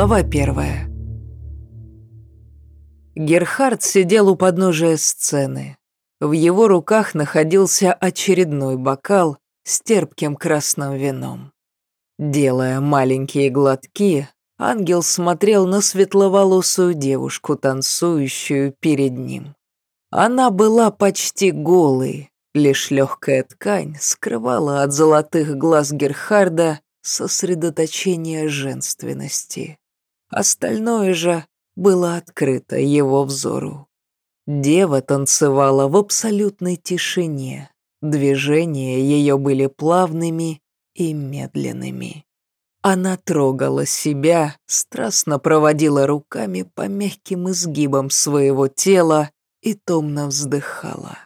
Глава первая. Герхард сидел у подножия сцены. В его руках находился очередной бокал с терпким красным вином. Делая маленькие глотки, ангел смотрел на светловолосую девушку, танцующую перед ним. Она была почти голой, лишь легкая ткань скрывала от золотых глаз Герхарда сосредоточение женственности. Остальное же было открыто его взору. Дева танцевала в абсолютной тишине. Движения ее были плавными и медленными. Она трогала себя, страстно проводила руками по мягким изгибам своего тела и томно вздыхала.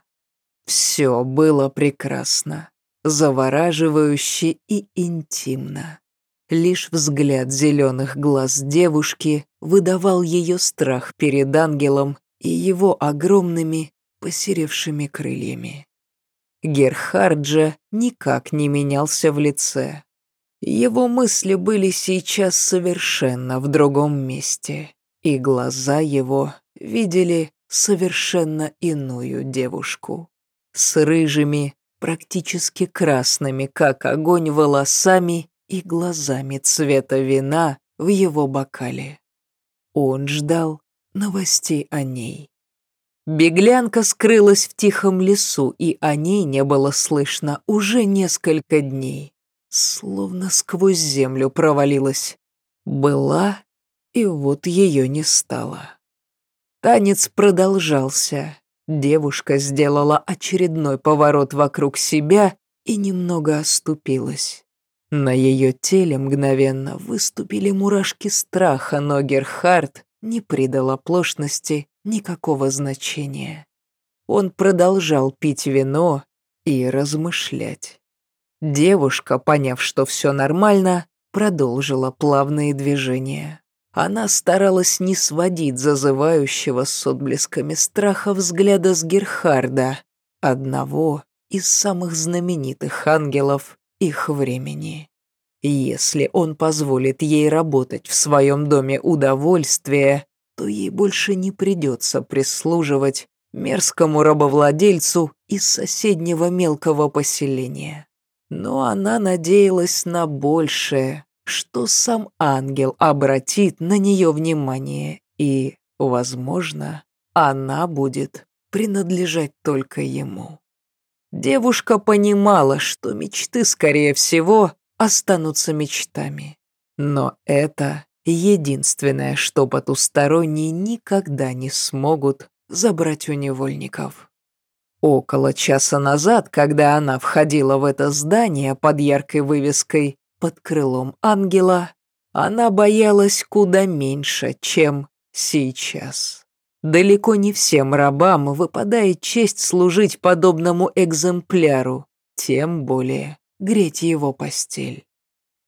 Все было прекрасно завораживающе и интимно. Лишь взгляд зеленых глаз девушки выдавал ее страх перед ангелом и его огромными посеревшими крыльями. Герхарджа никак не менялся в лице. Его мысли были сейчас совершенно в другом месте, и глаза его видели совершенно иную девушку. С рыжими, практически красными, как огонь, волосами и глазами цвета вина в его бокале. Он ждал новостей о ней. Беглянка скрылась в тихом лесу, и о ней не было слышно уже несколько дней. Словно сквозь землю провалилась. Была, и вот ее не стало. Танец продолжался, Девушка сделала очередной поворот вокруг себя и немного оступилась. На ее теле мгновенно выступили мурашки страха, но Герхард не придал оплошности никакого значения. Он продолжал пить вино и размышлять. Девушка, поняв, что все нормально, продолжила плавные движения. Она старалась не сводить зазывающего с отблесками страха взгляда с Герхарда, одного из самых знаменитых ангелов их времени. Если он позволит ей работать в своем доме удовольствия, то ей больше не придется прислуживать мерзкому рабовладельцу из соседнего мелкого поселения. Но она надеялась на большее, что сам ангел обратит на нее внимание, и, возможно, она будет принадлежать только ему. Девушка понимала, что мечты, скорее всего, останутся мечтами. Но это единственное, что потусторонние никогда не смогут забрать у невольников. Около часа назад, когда она входила в это здание под яркой вывеской под крылом ангела, она боялась куда меньше, чем сейчас. Далеко не всем рабам выпадает честь служить подобному экземпляру, тем более греть его постель.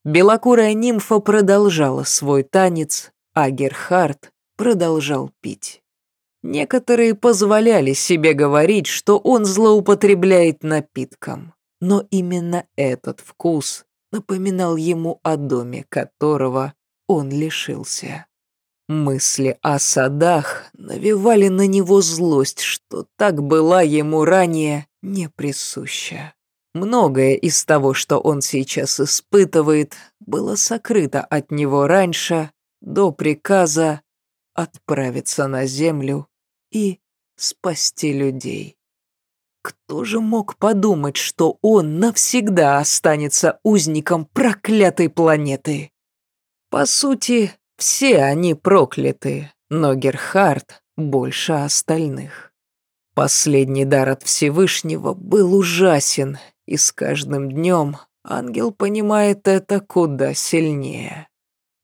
Белокурая нимфа продолжала свой танец, а Герхард продолжал пить. Некоторые позволяли себе говорить, что он злоупотребляет напитком, но именно этот вкус напоминал ему о доме, которого он лишился. Мысли о садах навевали на него злость, что так была ему ранее не присуща. Многое из того, что он сейчас испытывает, было сокрыто от него раньше, до приказа отправиться на землю и спасти людей. Кто же мог подумать, что он навсегда останется узником проклятой планеты? По сути, все они прокляты, но Герхард больше остальных. Последний дар от Всевышнего был ужасен, и с каждым днем ангел понимает это куда сильнее.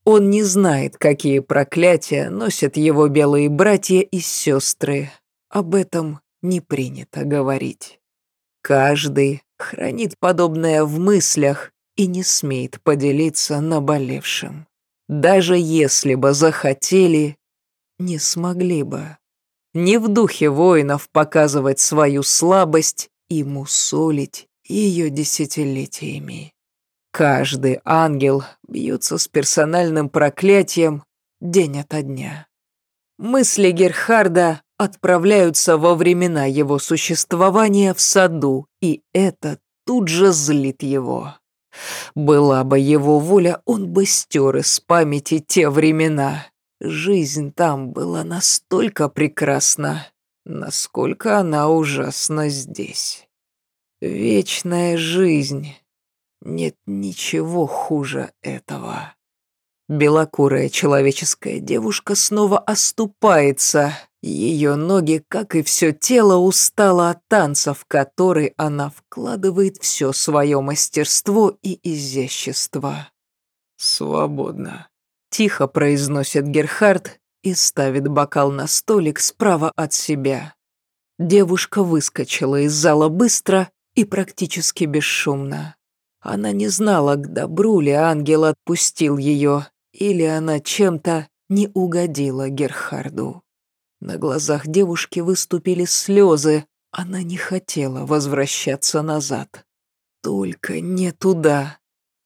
Он не знает, какие проклятия носят его белые братья и сестры. Об этом не принято говорить. Каждый хранит подобное в мыслях и не смеет поделиться наболевшим. Даже если бы захотели, не смогли бы. Не в духе воинов показывать свою слабость и мусолить ее десятилетиями. Каждый ангел бьется с персональным проклятием день ото дня. Мысли Герхарда отправляются во времена его существования в саду, и это тут же злит его. Была бы его воля, он бы стер из памяти те времена. Жизнь там была настолько прекрасна, насколько она ужасна здесь. Вечная жизнь. Нет ничего хуже этого. Белокурая человеческая девушка снова оступается. Ее ноги, как и все тело, устало от танца, в который она вкладывает все свое мастерство и изящество. «Свободно», — тихо произносит Герхард и ставит бокал на столик справа от себя. Девушка выскочила из зала быстро и практически бесшумно. Она не знала, к добру ли ангел отпустил ее, или она чем-то не угодила Герхарду. На глазах девушки выступили слезы, она не хотела возвращаться назад. Только не туда,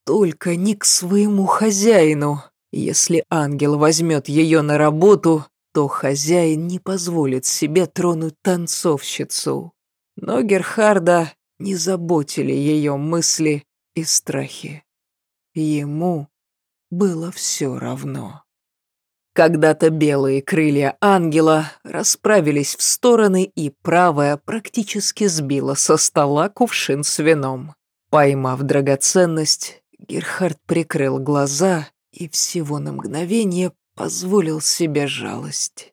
только не к своему хозяину. Если ангел возьмет ее на работу, то хозяин не позволит себе тронуть танцовщицу. Но Герхарда не заботили ее мысли и страхи. Ему было все равно. Когда-то белые крылья ангела расправились в стороны, и правая практически сбила со стола кувшин с вином. Поймав драгоценность, Герхард прикрыл глаза и всего на мгновение позволил себе жалость.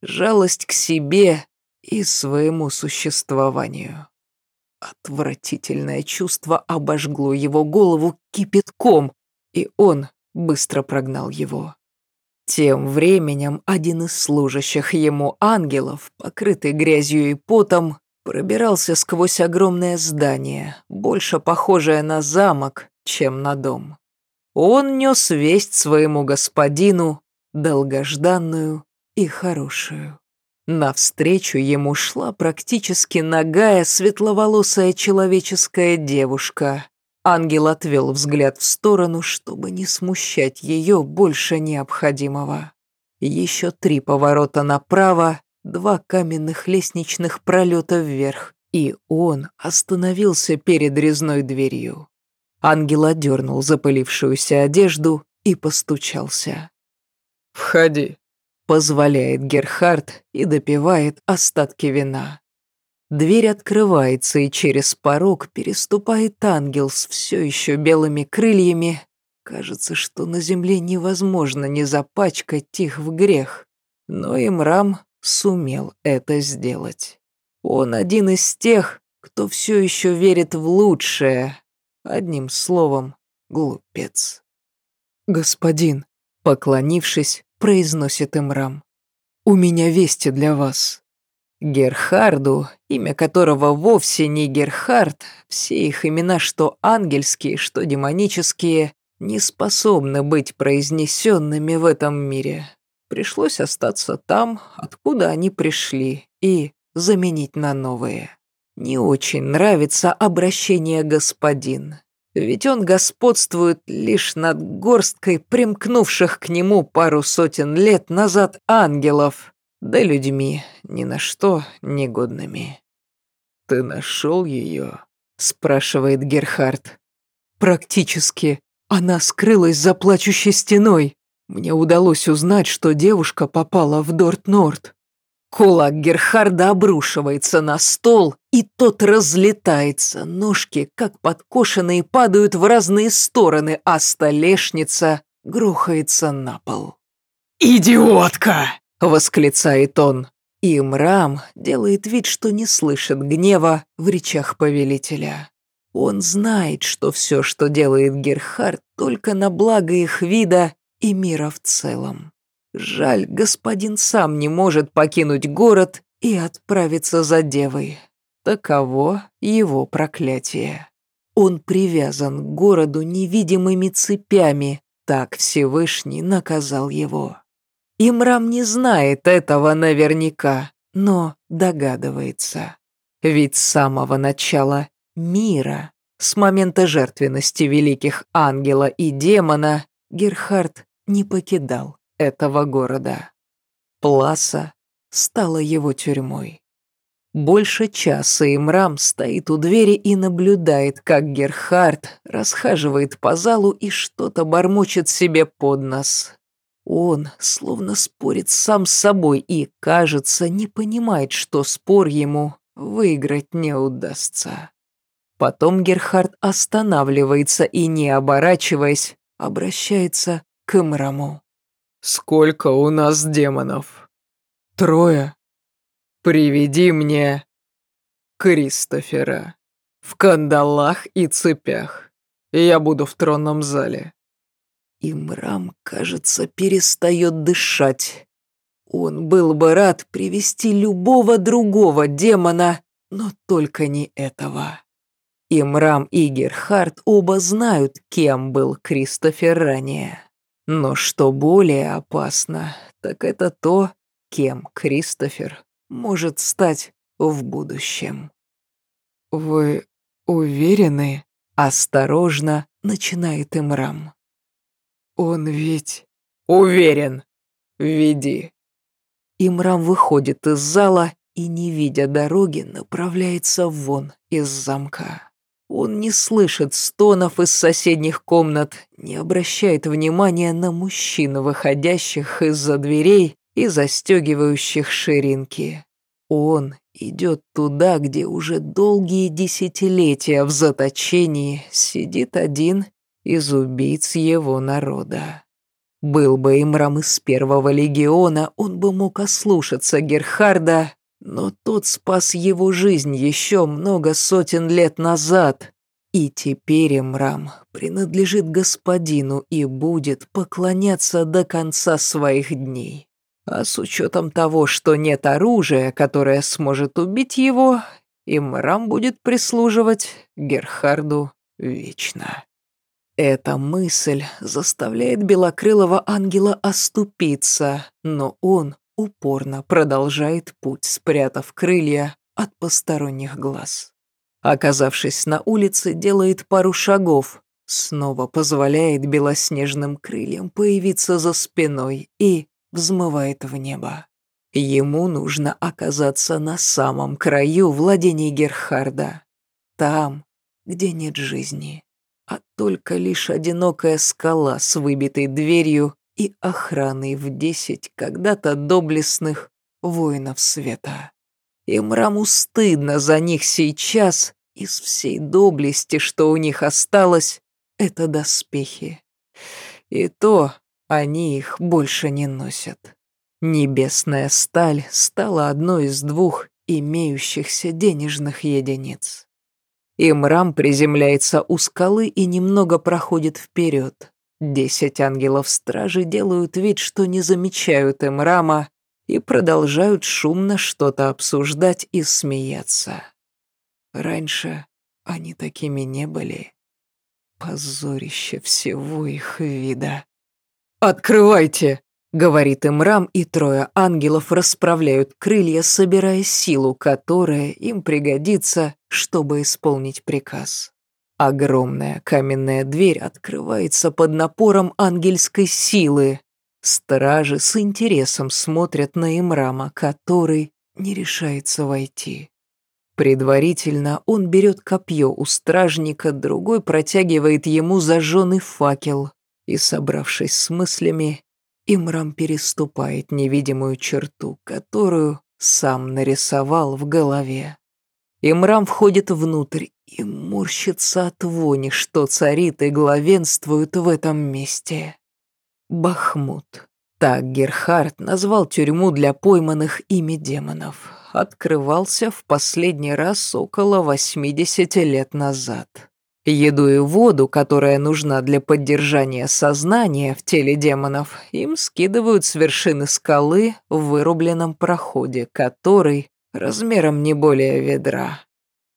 Жалость к себе и своему существованию. Отвратительное чувство обожгло его голову кипятком, и он быстро прогнал его. Тем временем один из служащих ему ангелов, покрытый грязью и потом, пробирался сквозь огромное здание, больше похожее на замок, чем на дом. Он нес весть своему господину, долгожданную и хорошую. Навстречу ему шла практически нагая светловолосая человеческая девушка. Ангел отвел взгляд в сторону, чтобы не смущать ее больше необходимого. Еще три поворота направо, два каменных лестничных пролета вверх, и он остановился перед резной дверью. Ангел одернул запылившуюся одежду и постучался. «Входи», Позволяет Герхард и допивает остатки вина. Дверь открывается, и через порог переступает ангел с все еще белыми крыльями. Кажется, что на земле невозможно не запачкать их в грех. Но Имрам сумел это сделать. Он один из тех, кто все еще верит в лучшее. Одним словом, глупец. «Господин», поклонившись, произносит Имрам. «У меня вести для вас». Герхарду, имя которого вовсе не Герхард, все их имена, что ангельские, что демонические, не способны быть произнесенными в этом мире. Пришлось остаться там, откуда они пришли, и заменить на новые. Не очень нравится обращение «господин». Ведь он господствует лишь над горсткой примкнувших к нему пару сотен лет назад ангелов, да людьми ни на что негодными. «Ты нашел ее?» — спрашивает Герхард. «Практически. Она скрылась за плачущей стеной. Мне удалось узнать, что девушка попала в Дорт-Норд. Кулак Герхарда обрушивается на стол, и тот разлетается. Ножки, как подкошенные, падают в разные стороны, а столешница грохается на пол. «Идиотка!» — восклицает он. И Мрам делает вид, что не слышит гнева в речах повелителя. Он знает, что все, что делает Герхард, только на благо их вида и мира в целом. Жаль, господин сам не может покинуть город и отправиться за девой. Таково его проклятие. Он привязан к городу невидимыми цепями, так Всевышний наказал его. Имрам не знает этого наверняка, но догадывается. Ведь с самого начала мира, с момента жертвенности великих ангела и демона, Герхард не покидал этого города. Пласа стала его тюрьмой. Больше часа Имрам стоит у двери и наблюдает, как Герхард расхаживает по залу и что-то бормочет себе под нос. Он словно спорит сам с собой и, кажется, не понимает, что спор ему выиграть не удастся. Потом Герхард останавливается и, не оборачиваясь, обращается к Имраму. «Сколько у нас демонов?» «Трое. Приведи мне Кристофера в кандалах и цепях. Я буду в тронном зале». Имрам, кажется, перестает дышать. Он был бы рад привести любого другого демона, но только не этого. Имрам и Герхард оба знают, кем был Кристофер ранее. Но что более опасно, так это то, кем Кристофер может стать в будущем. «Вы уверены?» – осторожно начинает Имрам. «Он ведь...» «Уверен! Веди!» Имрам выходит из зала и, не видя дороги, направляется вон из замка. Он не слышит стонов из соседних комнат, не обращает внимания на мужчин, выходящих из-за дверей и застегивающих ширинки. Он идет туда, где уже долгие десятилетия в заточении сидит один из убийц его народа. Был бы Имрам из первого легиона, он бы мог ослушаться Герхарда но тот спас его жизнь еще много сотен лет назад. И теперь Имрам принадлежит господину и будет поклоняться до конца своих дней. А с учетом того, что нет оружия, которое сможет убить его, Имрам будет прислуживать Герхарду вечно. Эта мысль заставляет белокрылого ангела оступиться, но он упорно продолжает путь, спрятав крылья от посторонних глаз. Оказавшись на улице, делает пару шагов, снова позволяет белоснежным крыльям появиться за спиной и взмывает в небо. Ему нужно оказаться на самом краю владений Герхарда, там, где нет жизни, а только лишь одинокая скала с выбитой дверью и охраной в десять когда-то доблестных воинов света. И Мраму стыдно за них сейчас, из всей доблести, что у них осталось, это доспехи. И то они их больше не носят. Небесная сталь стала одной из двух имеющихся денежных единиц. Имрам приземляется у скалы и немного проходит вперед. Десять ангелов-стражи делают вид, что не замечают Эмрама и продолжают шумно что-то обсуждать и смеяться. Раньше они такими не были. Позорище всего их вида. «Открывайте!» — говорит Имрам, и трое ангелов расправляют крылья, собирая силу, которая им пригодится, чтобы исполнить приказ. Огромная каменная дверь открывается под напором ангельской силы. Стражи с интересом смотрят на Имрама, который не решается войти. Предварительно он берет копье у стражника, другой протягивает ему зажженный факел, и, собравшись с мыслями, Имрам переступает невидимую черту, которую сам нарисовал в голове. Имрам входит внутрь и морщится от вони, что царит и главенствует в этом месте. Бахмут. Так Герхард назвал тюрьму для пойманных ими демонов. Открывался в последний раз около 80 лет назад. Еду и воду, которая нужна для поддержания сознания в теле демонов, им скидывают с вершины скалы в вырубленном проходе, который размером не более ведра.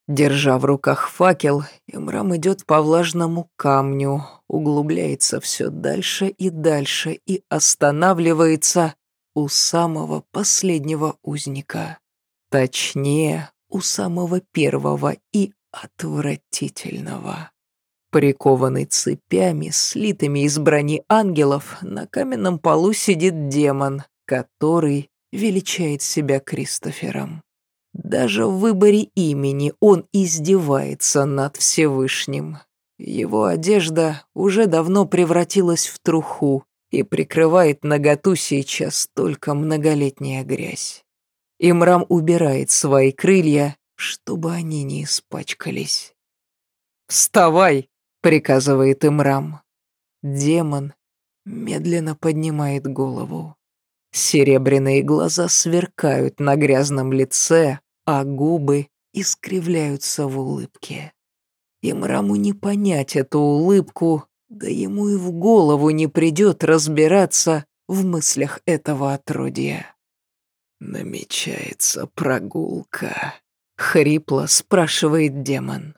Держа в руках факел, Имрам идет по влажному камню, углубляется все дальше и дальше и останавливается у самого последнего узника. Точнее, у самого первого и отвратительного. Прикованный цепями, слитыми из брони ангелов, на каменном полу сидит демон, который величает себя Кристофером. Даже в выборе имени он издевается над Всевышним. Его одежда уже давно превратилась в труху и прикрывает наготу сейчас только многолетняя грязь. Имрам убирает свои крылья, чтобы они не испачкались. «Вставай!» приказывает Имрам. Демон медленно поднимает голову. Серебряные глаза сверкают на грязном лице, а губы искривляются в улыбке. Имраму не понять эту улыбку, да ему и в голову не придет разбираться в мыслях этого отродья. «Намечается прогулка», — хрипло спрашивает демон.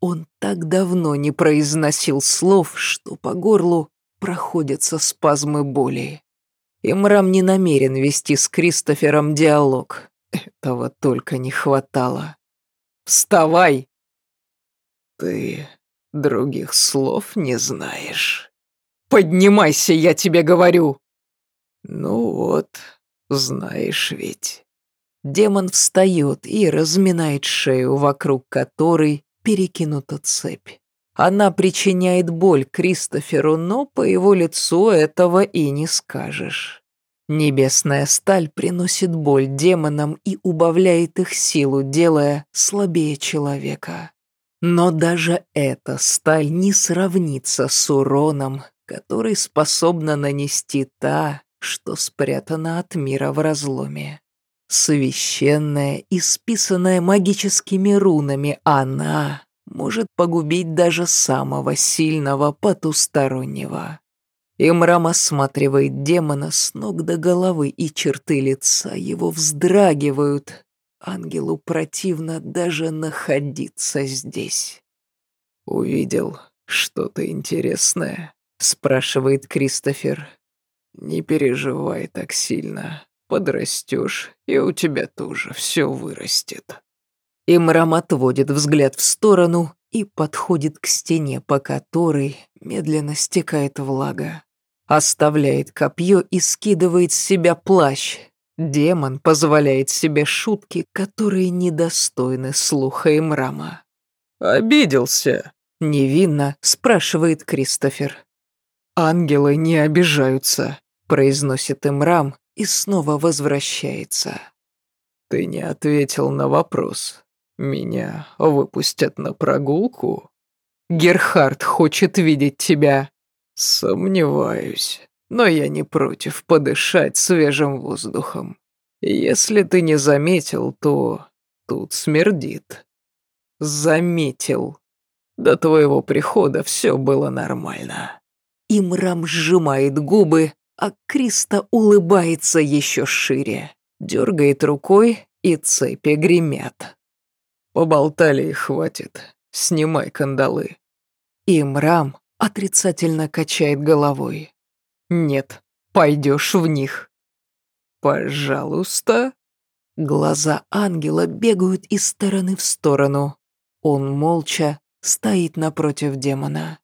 Он так давно не произносил слов, что по горлу проходятся спазмы боли. Имрам не намерен вести с Кристофером диалог. Этого только не хватало. «Вставай!» «Ты других слов не знаешь». «Поднимайся, я тебе говорю!» «Ну вот, знаешь ведь». Демон встает и разминает шею, вокруг которой перекинута цепь. Она причиняет боль Кристоферу, но по его лицу этого и не скажешь. Небесная сталь приносит боль демонам и убавляет их силу, делая слабее человека. Но даже эта сталь не сравнится с уроном, который способна нанести та, что спрятана от мира в разломе. Священная, исписанная магическими рунами, она может погубить даже самого сильного потустороннего. Имрам осматривает демона с ног до головы, и черты лица его вздрагивают. Ангелу противно даже находиться здесь. «Увидел что-то интересное?» — спрашивает Кристофер. «Не переживай так сильно. Подрастешь, и у тебя тоже все вырастет». Имрам отводит взгляд в сторону и подходит к стене, по которой медленно стекает влага. Оставляет копье и скидывает с себя плащ. Демон позволяет себе шутки, которые недостойны слуха Имрама. «Обиделся?» — невинно спрашивает Кристофер. «Ангелы не обижаются», — произносит Имрам и снова возвращается. «Ты не ответил на вопрос. Меня выпустят на прогулку? Герхард хочет видеть тебя». «Сомневаюсь, но я не против подышать свежим воздухом. Если ты не заметил, то тут смердит». «Заметил. До твоего прихода все было нормально». Имрам сжимает губы, а Криста улыбается еще шире, дергает рукой, и цепи гремят. Поболтали и хватит, снимай кандалы. Имрам отрицательно качает головой. Нет, пойдешь в них. Пожалуйста. Глаза ангела бегают из стороны в сторону. Он молча стоит напротив демона.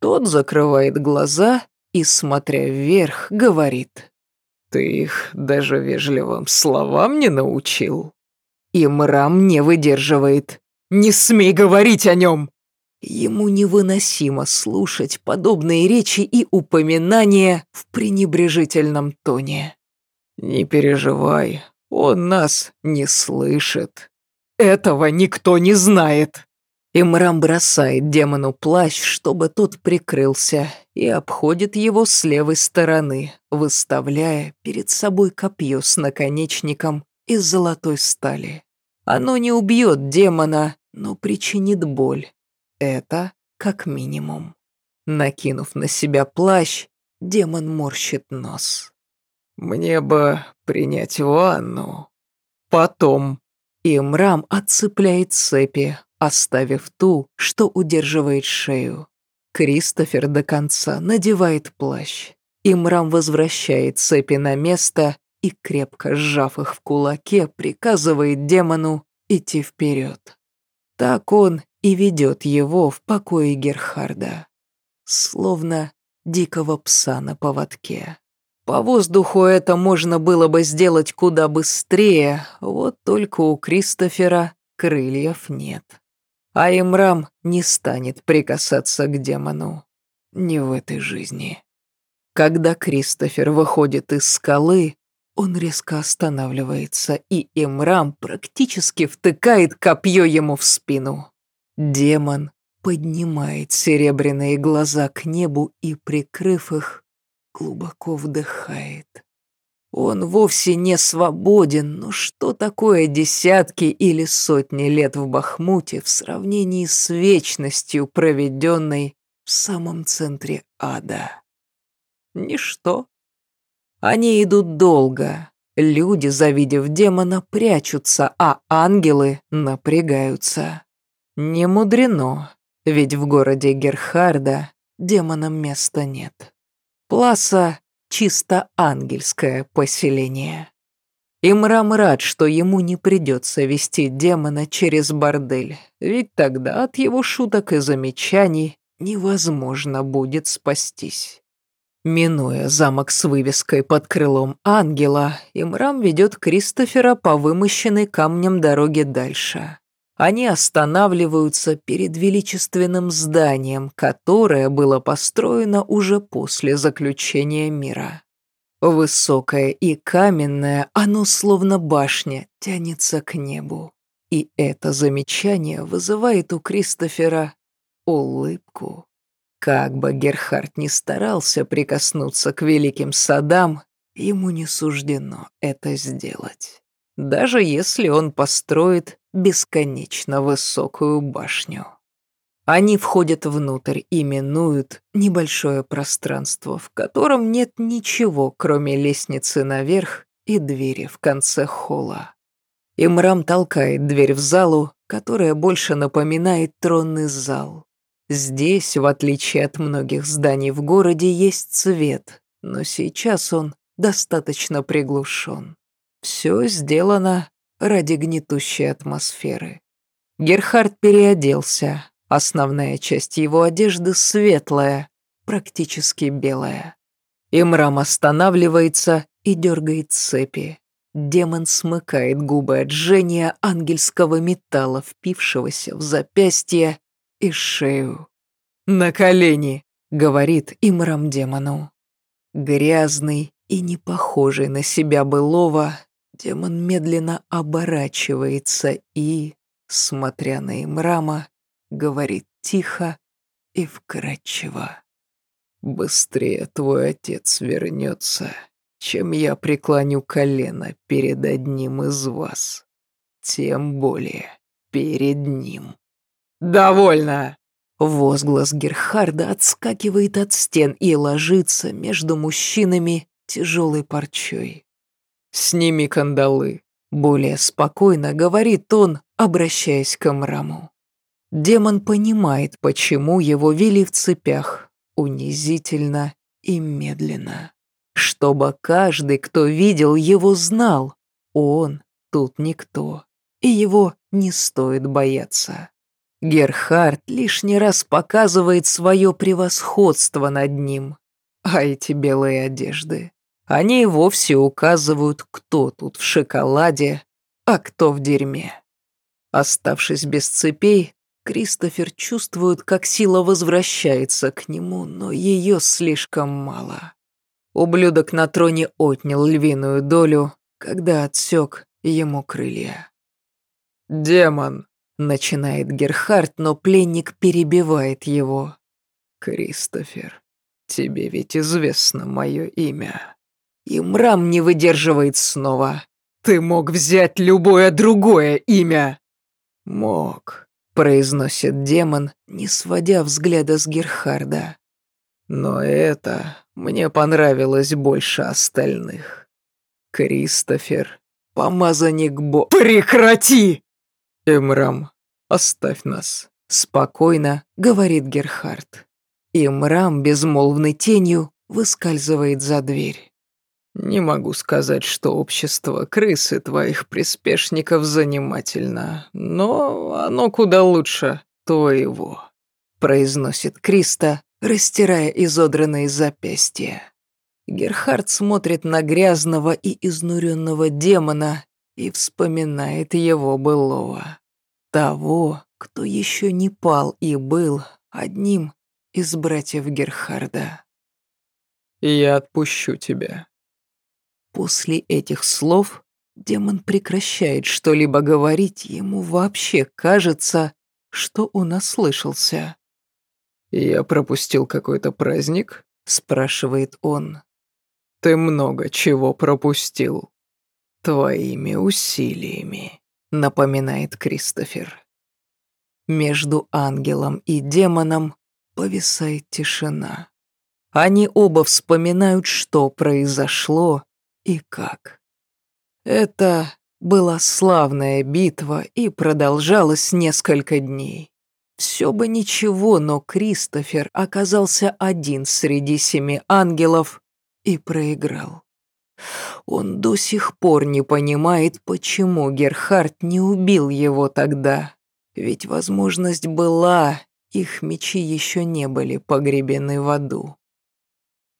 Тот закрывает глаза и, смотря вверх, говорит. «Ты их даже вежливым словам не научил?» И Мрам не выдерживает. «Не смей говорить о нем!» Ему невыносимо слушать подобные речи и упоминания в пренебрежительном тоне. «Не переживай, он нас не слышит. Этого никто не знает!» Имрам бросает демону плащ, чтобы тот прикрылся, и обходит его с левой стороны, выставляя перед собой копье с наконечником из золотой стали. Оно не убьет демона, но причинит боль. Это как минимум. Накинув на себя плащ, демон морщит нос. «Мне бы принять ванну. Потом». Имрам отцепляет цепи, оставив ту, что удерживает шею. Кристофер до конца надевает плащ. Имрам возвращает цепи на место и, крепко сжав их в кулаке, приказывает демону идти вперед. Так он и ведет его в покое Герхарда. Словно дикого пса на поводке. По воздуху это можно было бы сделать куда быстрее, вот только у Кристофера крыльев нет. А Имрам не станет прикасаться к демону. Не в этой жизни. Когда Кристофер выходит из скалы, он резко останавливается, и Имрам практически втыкает копье ему в спину. Демон поднимает серебряные глаза к небу и, прикрыв их, глубоко вдыхает. Он вовсе не свободен, но что такое десятки или сотни лет в Бахмуте в сравнении с вечностью, проведенной в самом центре ада? Ничто. Они идут долго. Люди, завидев демона, прячутся, а ангелы напрягаются. Не мудрено, ведь в городе Герхарда демонам места нет. Пласа — чисто ангельское поселение. Имрам рад, что ему не придется вести демона через бордель, ведь тогда от его шуток и замечаний невозможно будет спастись. Минуя замок с вывеской под крылом ангела, Имрам ведет Кристофера по вымощенной камнем дороге дальше. Они останавливаются перед величественным зданием, которое было построено уже после заключения мира. Высокое и каменное, оно словно башня тянется к небу. И это замечание вызывает у Кристофера улыбку. Как бы Герхард ни старался прикоснуться к великим садам, ему не суждено это сделать даже если он построит бесконечно высокую башню. Они входят внутрь и минуют небольшое пространство, в котором нет ничего, кроме лестницы наверх и двери в конце холла. Имрам толкает дверь в залу, которая больше напоминает тронный зал. Здесь, в отличие от многих зданий в городе, есть цвет, но сейчас он достаточно приглушен. Все сделано ради гнетущей атмосферы. Герхард переоделся. Основная часть его одежды светлая, практически белая. Имрам останавливается и дергает цепи. Демон смыкает губы от жжения ангельского металла, впившегося в запястье и шею. «На колени!» — говорит Имрам демону. Грязный и не похожий на себя былого, Демон медленно оборачивается и, смотря на Имрама, говорит тихо и вкрадчиво. «Быстрее твой отец вернется, чем я преклоню колено перед одним из вас. Тем более перед ним». «Довольно!» Возглас Герхарда отскакивает от стен и ложится между мужчинами тяжелой парчой. «Сними кандалы», — более спокойно говорит он, обращаясь к Мраму. Демон понимает, почему его вели в цепях, унизительно и медленно. Чтобы каждый, кто видел его, знал, он тут никто, и его не стоит бояться. Герхард лишний раз показывает свое превосходство над ним, а эти белые одежды они и вовсе указывают, кто тут в шоколаде, а кто в дерьме. Оставшись без цепей, Кристофер чувствует, как сила возвращается к нему, но ее слишком мало. Ублюдок на троне отнял львиную долю, когда отсек ему крылья. «Демон!» — начинает Герхард, но пленник перебивает его. «Кристофер, тебе ведь известно мое имя». И Мрам не выдерживает снова. «Ты мог взять любое другое имя!» «Мог», — произносит демон, не сводя взгляда с Герхарда. «Но это мне понравилось больше остальных. Кристофер, помазанник Бо...» «Прекрати!» «Эмрам, оставь нас», — спокойно говорит Герхард. Имрам безмолвной тенью выскальзывает за дверь. Не могу сказать, что общество крысы твоих приспешников занимательно, но оно куда лучше, кто его?» — произносит Криста, растирая изодранные запястья. Герхард смотрит на грязного и изнуренного демона и вспоминает его былого. Того, кто еще не пал и был одним из братьев Герхарда. «Я отпущу тебя». После этих слов демон прекращает что-либо говорить, ему вообще кажется, что он ослышался. «Я пропустил какой-то праздник?» — спрашивает он. «Ты много чего пропустил». «Твоими усилиями», — напоминает Кристофер. Между ангелом и демоном повисает тишина. Они оба вспоминают, что произошло и как. Это была славная битва и продолжалась несколько дней. Все бы ничего, но Кристофер оказался один среди семи ангелов и проиграл. Он до сих пор не понимает, почему Герхард не убил его тогда. Ведь возможность была, их мечи еще не были погребены в аду.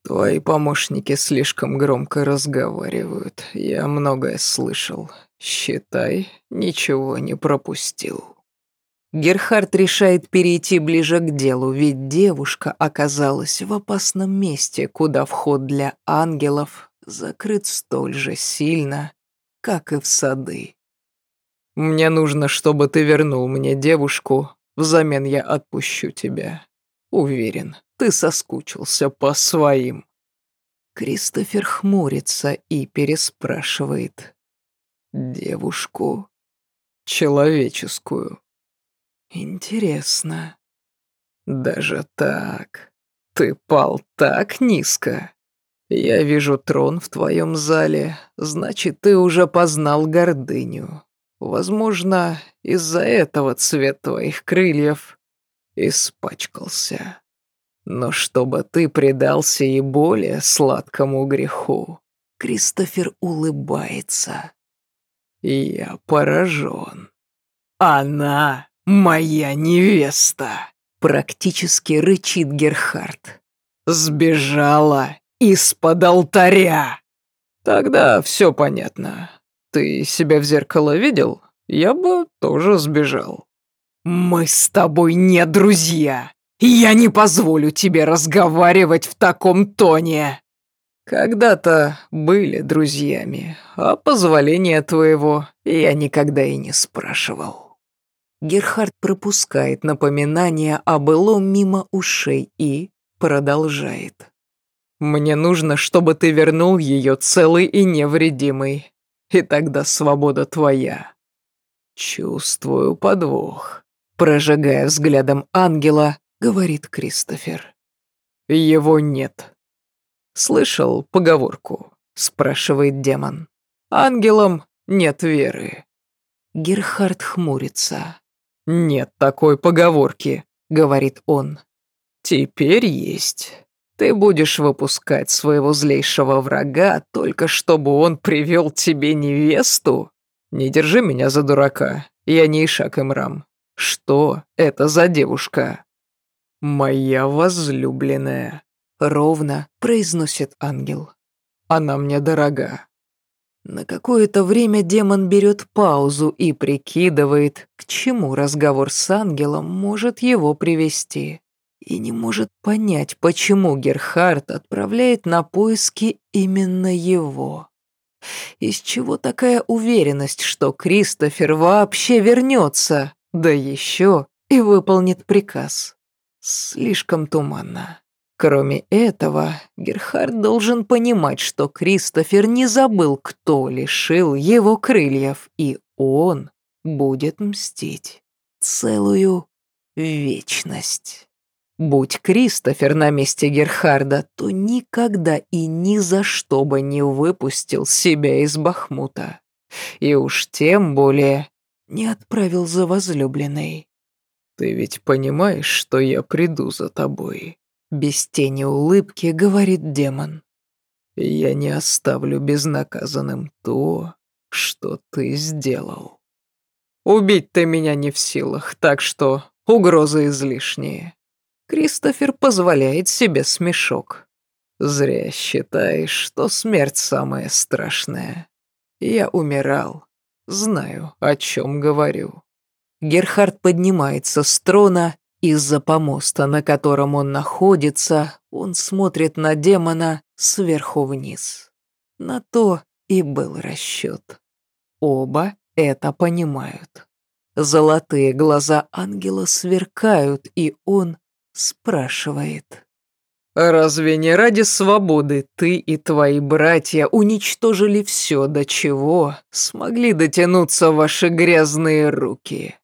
«Твои помощники слишком громко разговаривают. Я многое слышал. Считай, ничего не пропустил». Герхард решает перейти ближе к делу, ведь девушка оказалась в опасном месте, куда вход для ангелов закрыт столь же сильно, как и в сады. «Мне нужно, чтобы ты вернул мне девушку, взамен я отпущу тебя. Уверен, ты соскучился по своим». Кристофер хмурится и переспрашивает. «Девушку?» «Человеческую». Интересно. Даже так? Ты пал так низко? Я вижу трон в твоем зале, значит, ты уже познал гордыню. Возможно, из-за этого цвет твоих крыльев испачкался. Но чтобы ты предался и более сладкому греху, Кристофер улыбается. Я поражен. Она «Моя невеста!» — практически рычит Герхард. «Сбежала из-под алтаря!» «Тогда все понятно. Ты себя в зеркало видел? Я бы тоже сбежал». «Мы с тобой не друзья. Я не позволю тебе разговаривать в таком тоне». «Когда-то были друзьями, а позволения твоего я никогда и не спрашивал». Герхард пропускает напоминание о былом мимо ушей и продолжает. «Мне нужно, чтобы ты вернул ее целый и невредимый, и тогда свобода твоя». «Чувствую подвох», — прожигая взглядом ангела, говорит Кристофер. «Его нет». «Слышал поговорку?» — спрашивает демон. «Ангелам нет веры». Герхард хмурится. «Нет такой поговорки», — говорит он. «Теперь есть. Ты будешь выпускать своего злейшего врага, только чтобы он привел тебе невесту? Не держи меня за дурака, я не Ишак Имрам. Что это за девушка?» «Моя возлюбленная», — ровно произносит ангел. «Она мне дорога. На какое-то время демон берет паузу и прикидывает, к чему разговор с ангелом может его привести. И не может понять, почему Герхард отправляет на поиски именно его. Из чего такая уверенность, что Кристофер вообще вернется, да еще и выполнит приказ? Слишком туманно. Кроме этого, Герхард должен понимать, что Кристофер не забыл, кто лишил его крыльев, и он будет мстить целую вечность. Будь Кристофер на месте Герхарда, то никогда и ни за что бы не выпустил себя из Бахмута. И уж тем более не отправил за возлюбленной. «Ты ведь понимаешь, что я приду за тобой?» Без тени улыбки говорит демон. «Я не оставлю безнаказанным то, что ты сделал. Убить ты меня не в силах, так что Угрозы излишние. Кристофер позволяет себе смешок. Зря считаешь, что смерть самая страшная. Я умирал. Знаю, о чем говорю. Герхард поднимается с трона. Из-за помоста, на котором он находится, он смотрит на демона сверху вниз. На то и был расчет. Оба это понимают. Золотые глаза ангела сверкают, и он спрашивает. «Разве не ради свободы ты и твои братья уничтожили все, до чего смогли дотянуться ваши грязные руки?»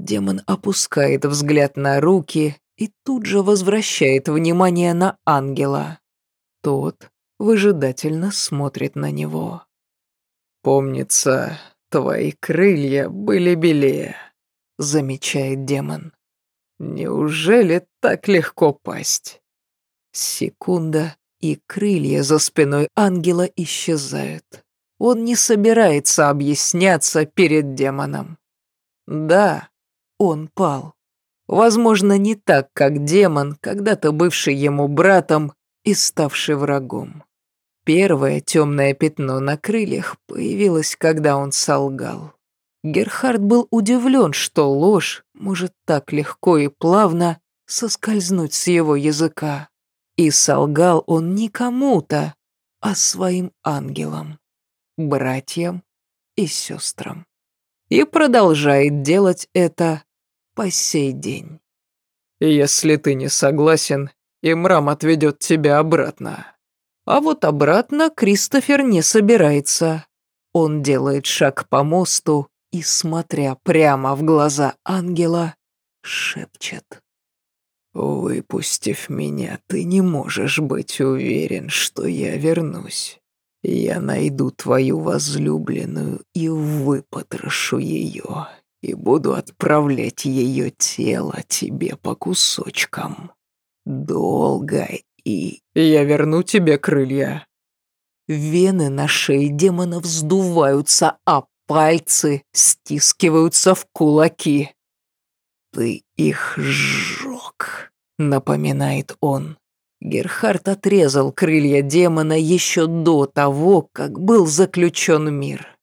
Демон опускает взгляд на руки и тут же возвращает внимание на ангела. Тот выжидательно смотрит на него. «Помнится, твои крылья были белее», — замечает демон. «Неужели так легко пасть?» Секунда, и крылья за спиной ангела исчезают. Он не собирается объясняться перед демоном. Да, он пал. Возможно, не так, как демон, когда-то бывший ему братом и ставший врагом. Первое темное пятно на крыльях появилось, когда он солгал. Герхард был удивлен, что ложь может так легко и плавно соскользнуть с его языка. И солгал он не кому-то, а своим ангелам, братьям и сестрам. И продолжает делать это по сей день. «Если ты не согласен, Имрам отведет тебя обратно». А вот обратно Кристофер не собирается. Он делает шаг по мосту и, смотря прямо в глаза ангела, шепчет. «Выпустив меня, ты не можешь быть уверен, что я вернусь. Я найду твою возлюбленную и выпотрошу ее, и буду отправлять ее тело тебе по кусочкам. Долго и... Я верну тебе крылья». Вены на шее демона вздуваются, а пальцы стискиваются в кулаки. «Ты их сжег», — напоминает он. Герхард отрезал крылья демона еще до того, как был заключен мир.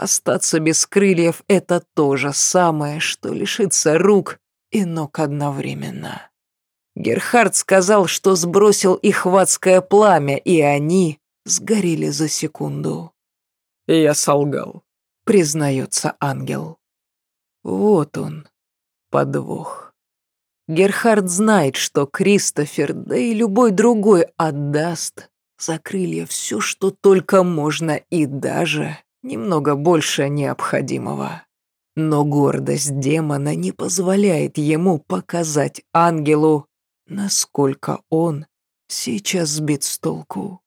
Остаться без крыльев — это то же самое, что лишиться рук и ног одновременно. Герхард сказал, что сбросил их в адское пламя, и они сгорели за секунду. «Я солгал», — признается ангел. Вот он, подвох. Герхард знает, что Кристофер, да и любой другой отдаст за крылья все, что только можно, и даже немного больше необходимого. Но гордость демона не позволяет ему показать ангелу, насколько он сейчас сбит с толку.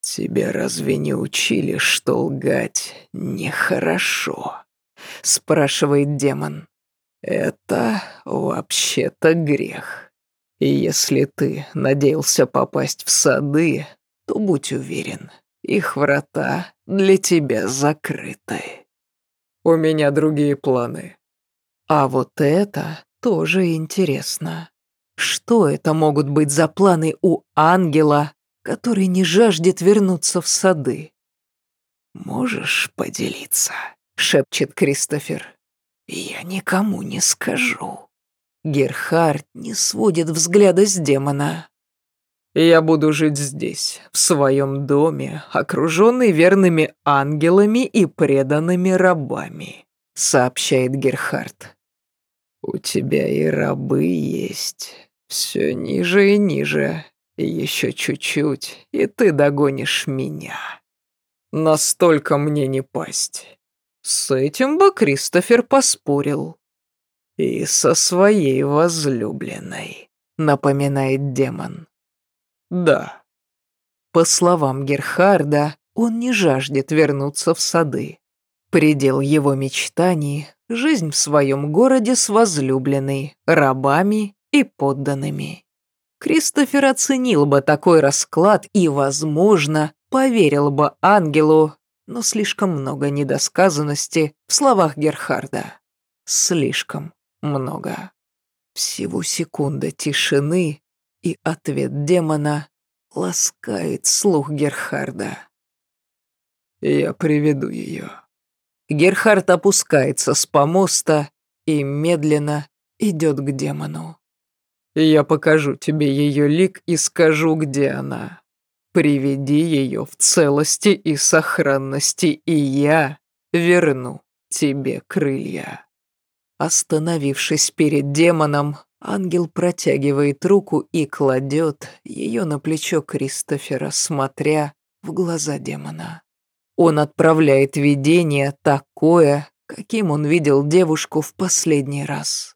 «Тебя разве не учили, что лгать нехорошо?» — спрашивает демон. Это вообще-то грех. И если ты надеялся попасть в сады, то будь уверен, их врата для тебя закрыты. У меня другие планы. А вот это тоже интересно. Что это могут быть за планы у ангела, который не жаждет вернуться в сады? «Можешь поделиться?» — шепчет Кристофер. «Я никому не скажу». Герхард не сводит взгляда с демона. «Я буду жить здесь, в своем доме, окруженный верными ангелами и преданными рабами», — сообщает Герхард. «У тебя и рабы есть. Все ниже и ниже. Еще чуть-чуть, и ты догонишь меня. Настолько мне не пасть». С этим бы Кристофер поспорил. И со своей возлюбленной, напоминает демон. Да. По словам Герхарда, он не жаждет вернуться в сады. Предел его мечтаний — жизнь в своем городе с возлюбленной, рабами и подданными. Кристофер оценил бы такой расклад и, возможно, поверил бы ангелу, но слишком много недосказанности в словах Герхарда. Слишком много. Всего секунда тишины, и ответ демона ласкает слух Герхарда. «Я приведу ее». Герхард опускается с помоста и медленно идет к демону. «Я покажу тебе ее лик и скажу, где она. Приведи ее в целости и сохранности, и я верну тебе крылья». Остановившись перед демоном, ангел протягивает руку и кладет ее на плечо Кристофера, смотря в глаза демона. Он отправляет видение такое, каким он видел девушку в последний раз.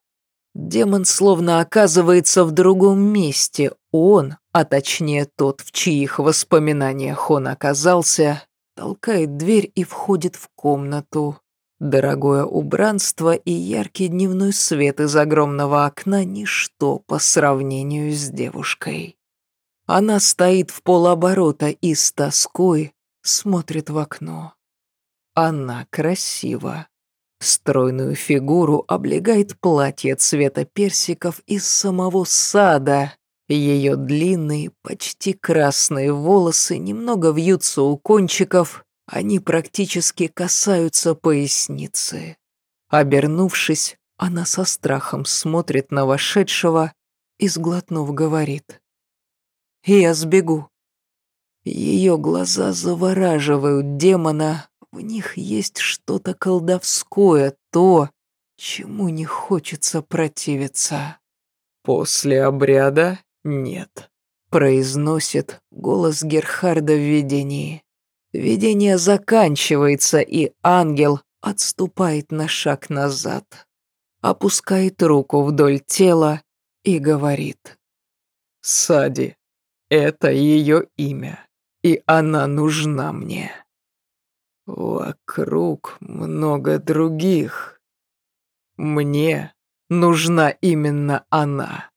Демон словно оказывается в другом месте. Он, а точнее тот, в чьих воспоминаниях он оказался, толкает дверь и входит в комнату, Дорогое убранство и яркий дневной свет из огромного окна – ничто по сравнению с девушкой. Она стоит в полоборота и с тоской смотрит в окно. Она красива. Стройную фигуру облегает платье цвета персиков из самого сада. Ее длинные, почти красные волосы немного вьются у кончиков, они практически касаются поясницы. Обернувшись, она со страхом смотрит на вошедшего и, сглотнув, говорит. «Я сбегу». Ее глаза завораживают демона, в них есть что-то колдовское, то, чему не хочется противиться. «После обряда нет», — произносит голос Герхарда в видении. Видение заканчивается, и ангел отступает на шаг назад, опускает руку вдоль тела и говорит. «Сади, это ее имя, и она нужна мне. Вокруг много других. Мне нужна именно она».